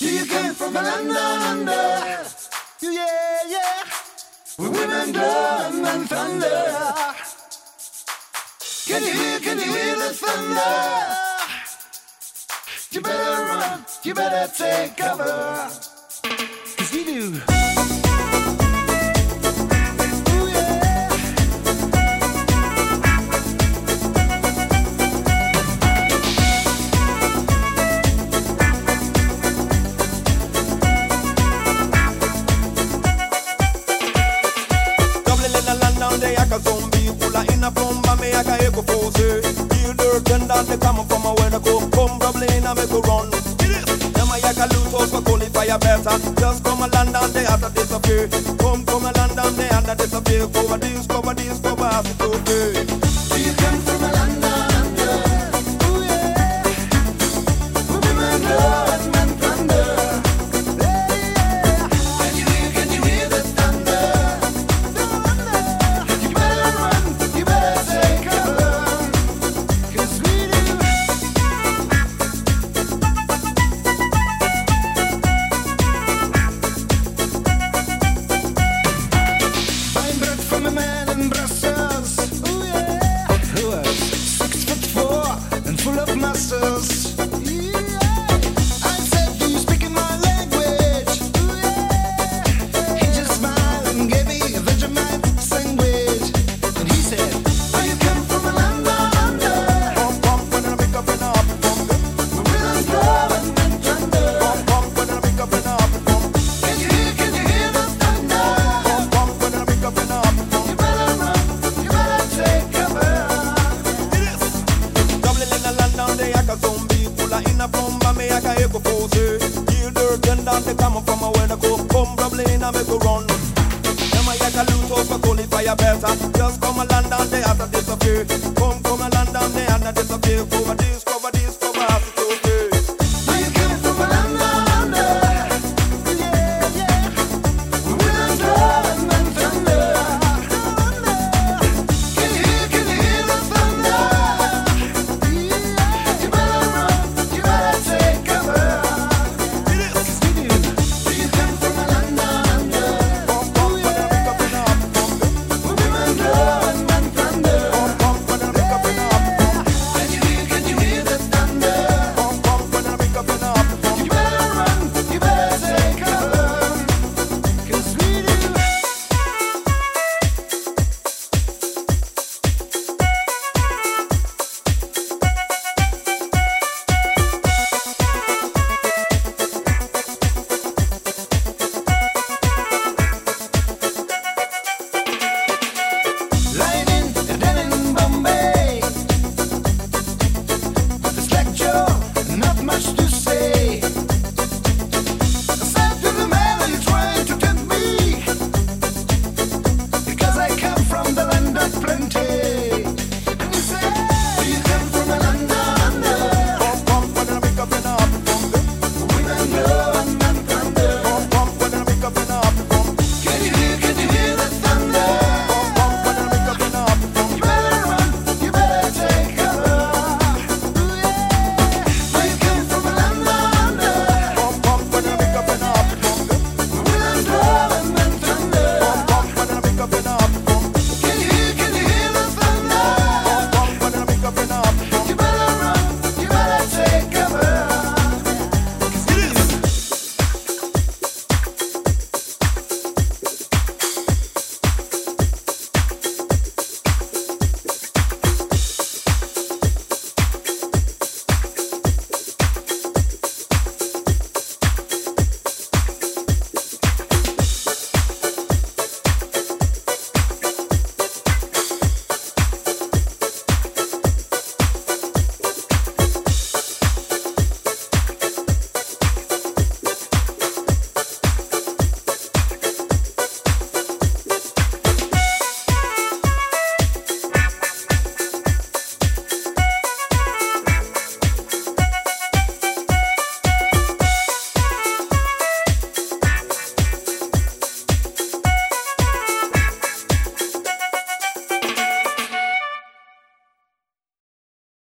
You came from a land down under. Yeah, yeah. Where women drum and thunder. Can you hear, can you hear the thunder? You better run, you better take cover. Cause we do. Like a zombie. Pull in a plumb, me like a echo force. Eh. Feel dirt and down, they come from a to go. Come Dublin, I make a run. Them a yak a loot house for qualify better. Just come a land down there, after disappear. Come, come a land down there, after disappear. Cover this, cover this, cover half it okay. and the come from a where the coke come rumbling and make a run. Them I get a loot up a qualifier better. Just come a land and they have to disappear. Come, come a land and they have to disappear. Come a disappear.